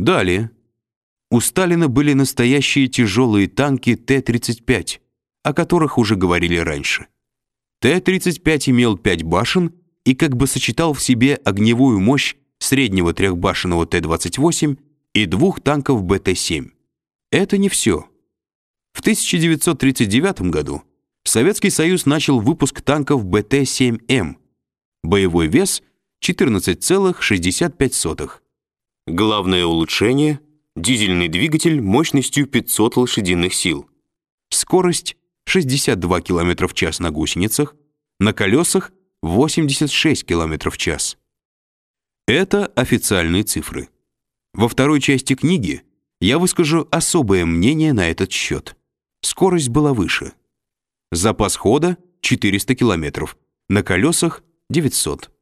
Далее. У Сталина были настоящие тяжелые танки Т-35, о которых уже говорили раньше. Т-35 имел 5 башен и как бы сочетал в себе огневую мощь среднего трехбашенного Т-28 и двух танков БТ-7. Это не все. В 1939 году Советский Союз начал выпуск танков БТ-7М. Боевой вес 14,65. Главное улучшение – дизельный двигатель мощностью 500 лошадиных сил. Скорость 62 км в час на гусеницах, на колесах 86 км в час. Это официальные цифры. Во второй части книги я выскажу особое мнение на этот счет. Скорость была выше. Запас хода 400 км, на колесах 900.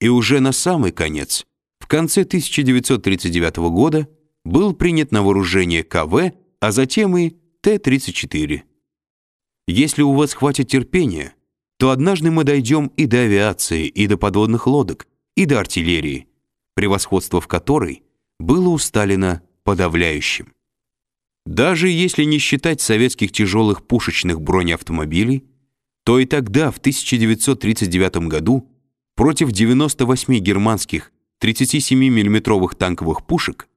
И уже на самый конец, в конце 1939 года, был принят на вооружение КВ, а затем и Т-34. Если у вас хватит терпения, то однажды мы дойдем и до авиации, и до подводных лодок, и до артиллерии, превосходство в которой было у Сталина подавляющим. Даже если не считать советских тяжелых пушечных бронеавтомобилей, то и тогда, в 1939 году, против 98 германских 37 миллиметровых танковых пушек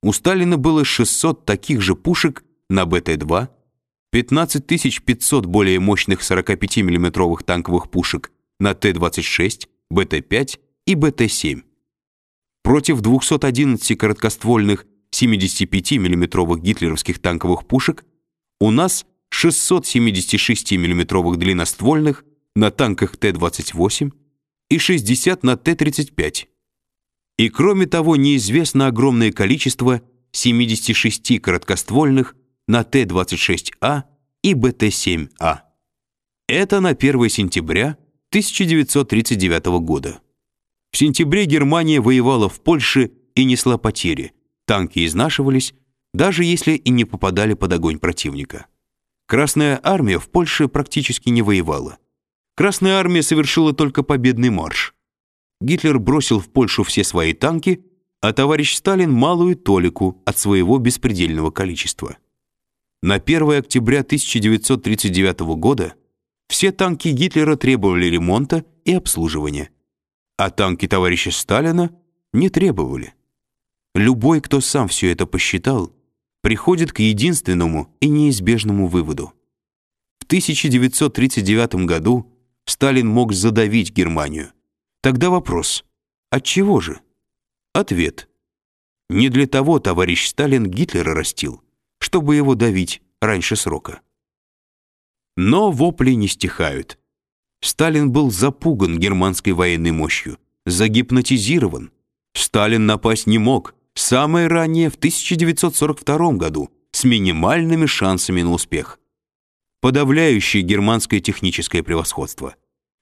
у Сталина было 600 таких же пушек на БТ-2, 15 500 более мощных 45 миллиметровых танковых пушек на Т-26, БТ-5 и БТ-7. Против 211 короткоствольных 75 миллиметровых гитлеровских танковых пушек у нас 676 миллиметровых длинноствольных на танках Т-28 и 60 на Т-35. И кроме того, неизвестно огромное количество 76 короткоствольных на Т-26А и БТ-7А. Это на 1 сентября 1939 года. В сентябре Германия воевала в Польше и несла потери. Танки изнашивались, даже если и не попадали под огонь противника. Красная армия в Польше практически не воевала. Красная армия совершила только победный марш. Гитлер бросил в Польшу все свои танки, а товарищ Сталин малую толику от своего беспредельного количества. На 1 октября 1939 года все танки Гитлера требовали ремонта и обслуживания, а танки товарища Сталина не требовали. Любой, кто сам все это посчитал, приходит к единственному и неизбежному выводу. В 1939 году Сталин мог задавить Германию. Тогда вопрос: от чего же? Ответ: не для того товарищ Сталин Гитлера растил, чтобы его давить раньше срока. Но вопли не стихают. Сталин был запуган германской военной мощью, загипнотизирован. Сталин напасть не мог, самое раннее в 1942 году, с минимальными шансами на успех подавляющее германское техническое превосходство.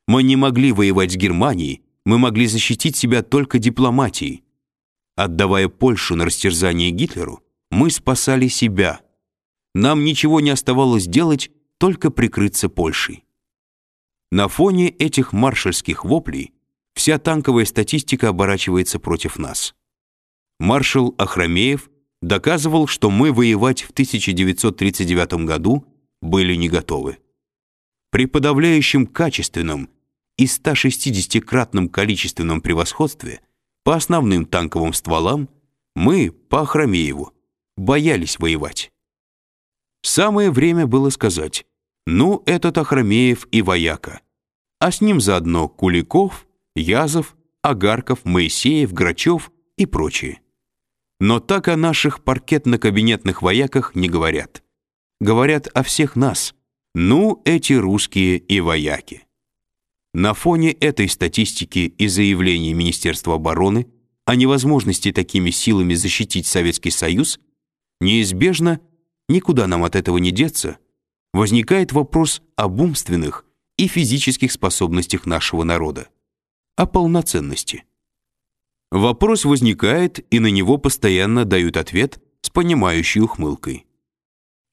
Мы не могли воевать с Германией, мы могли защитить себя только дипломатией. Отдавая Польшу на растерзание Гитлеру, мы спасали себя. Нам ничего не оставалось делать, только прикрыться Польшей. На фоне этих маршальских воплей вся танковая статистика оборачивается против нас. Маршал Ахрамеев доказывал, что мы воевать в 1939 году были не готовы. При подавляющем качественном и 160-кратном количественном превосходстве по основным танковым стволам мы, по Ахрамееву, боялись воевать. Самое время было сказать, ну, этот Ахрамеев и вояка, а с ним заодно Куликов, Язов, Агарков, Моисеев, Грачев и прочие. Но так о наших паркетно-кабинетных вояках не говорят говорят о всех нас. Ну, эти русские и вояки. На фоне этой статистики и заявлений Министерства обороны о невозможности такими силами защитить Советский Союз, неизбежно, никуда нам от этого не деться, возникает вопрос об умственных и физических способностях нашего народа, о полноценности. Вопрос возникает, и на него постоянно дают ответ с понимающей ухмылкой.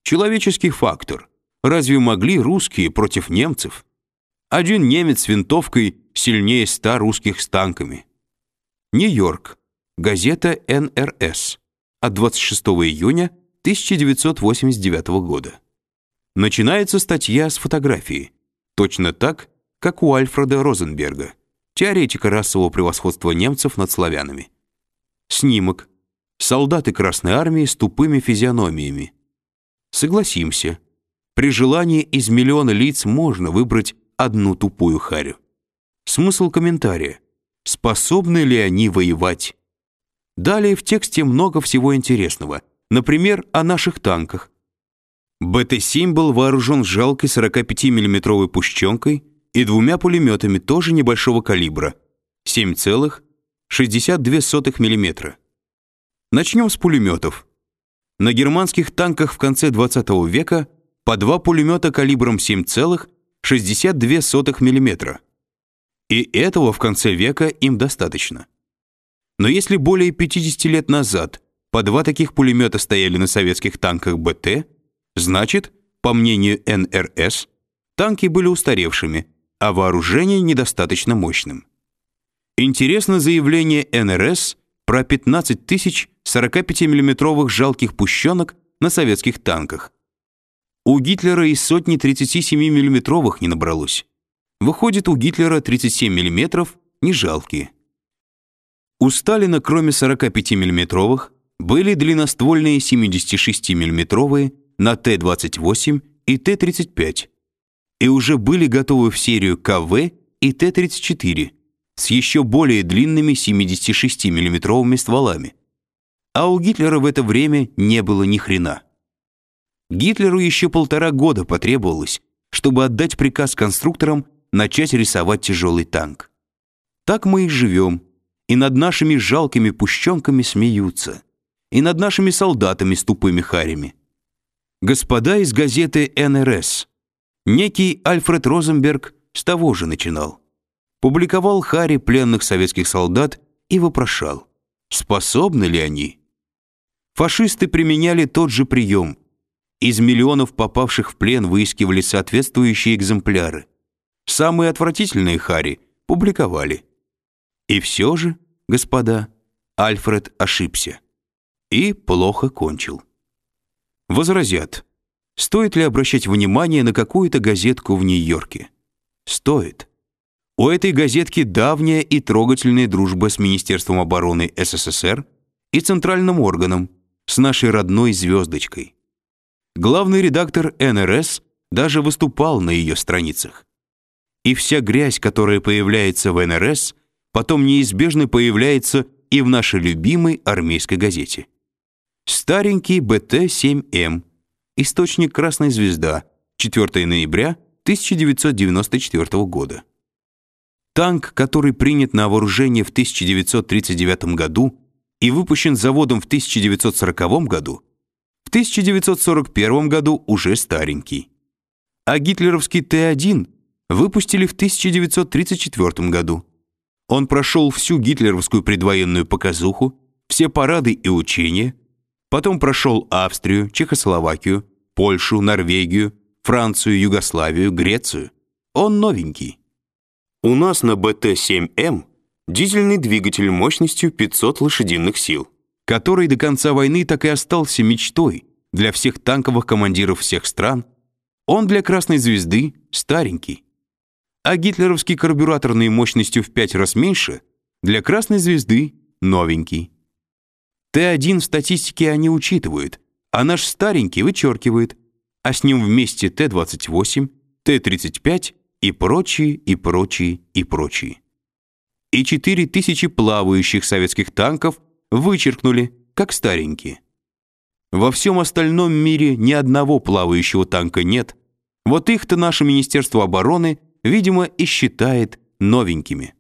Человеческий фактор. Разве могли русские против немцев? Один немец с винтовкой сильнее ста русских с танками. Нью-Йорк. Газета НРС. от 26 июня 1989 года. Начинается статья с фотографии, точно так, как у Альфреда Розенберга, теоретика расового превосходства немцев над славянами. Снимок. Солдаты Красной Армии с тупыми физиономиями. Согласимся, при желании из миллиона лиц можно выбрать одну тупую харю. Смысл комментария. Способны ли они воевать? Далее в тексте много всего интересного. Например, о наших танках. БТ-7 был вооружен жалкой 45 миллиметровой пущенкой и двумя пулеметами тоже небольшого калибра 7,62 мм. Начнем с пулеметов. На германских танках в конце 20 века по два пулемета калибром 7,62 мм. И этого в конце века им достаточно. Но если более 50 лет назад по два таких пулемета стояли на советских танках БТ, значит, по мнению НРС, танки были устаревшими, а вооружение недостаточно мощным. Интересно заявление НРС про 15 тысяч 45-миллиметровых жалких пущенок на советских танках. У Гитлера и сотни 37-миллиметровых не набралось. Выходит, у Гитлера 37 миллиметров не жалкие. У Сталина, кроме 45 миллиметровых, были длинноствольные 76 миллиметровые на Т-28 и Т-35, и уже были готовы в серию КВ и Т-34 с еще более длинными 76 миллиметровыми стволами. А у Гитлера в это время не было ни хрена. Гитлеру еще полтора года потребовалось, чтобы отдать приказ конструкторам начать рисовать тяжелый танк. Так мы и живем, и над нашими жалкими пущенками смеются, и над нашими солдатами с тупыми харями. Господа из газеты «НРС», Некий Альфред Розенберг с того же начинал. Публиковал Хари пленных советских солдат и вопрошал, способны ли они. Фашисты применяли тот же прием. Из миллионов попавших в плен выискивали соответствующие экземпляры. Самые отвратительные Хари публиковали. И все же, господа, Альфред ошибся. И плохо кончил. Возразят, Стоит ли обращать внимание на какую-то газетку в Нью-Йорке? Стоит. У этой газетки давняя и трогательная дружба с Министерством обороны СССР и центральным органом, с нашей родной звездочкой. Главный редактор НРС даже выступал на ее страницах. И вся грязь, которая появляется в НРС, потом неизбежно появляется и в нашей любимой армейской газете. Старенький БТ-7М Источник «Красная звезда», 4 ноября 1994 года. Танк, который принят на вооружение в 1939 году и выпущен заводом в 1940 году, 1941 году уже старенький. А гитлеровский Т-1 выпустили в 1934 году. Он прошел всю гитлеровскую предвоенную показуху, все парады и учения, потом прошел Австрию, Чехословакию, Польшу, Норвегию, Францию, Югославию, Грецию. Он новенький. У нас на БТ-7М дизельный двигатель мощностью 500 лошадиных сил, который до конца войны так и остался мечтой для всех танковых командиров всех стран. Он для Красной Звезды старенький. А гитлеровский карбюраторный мощностью в 5 раз меньше для Красной Звезды новенький. Т1 в статистике они учитывают, а наш старенький вычеркивает, а с ним вместе Т-28, Т-35 и прочие, и прочие, и прочие. И четыре тысячи плавающих советских танков вычеркнули, как старенькие. Во всем остальном мире ни одного плавающего танка нет. Вот их-то наше Министерство обороны, видимо, и считает новенькими.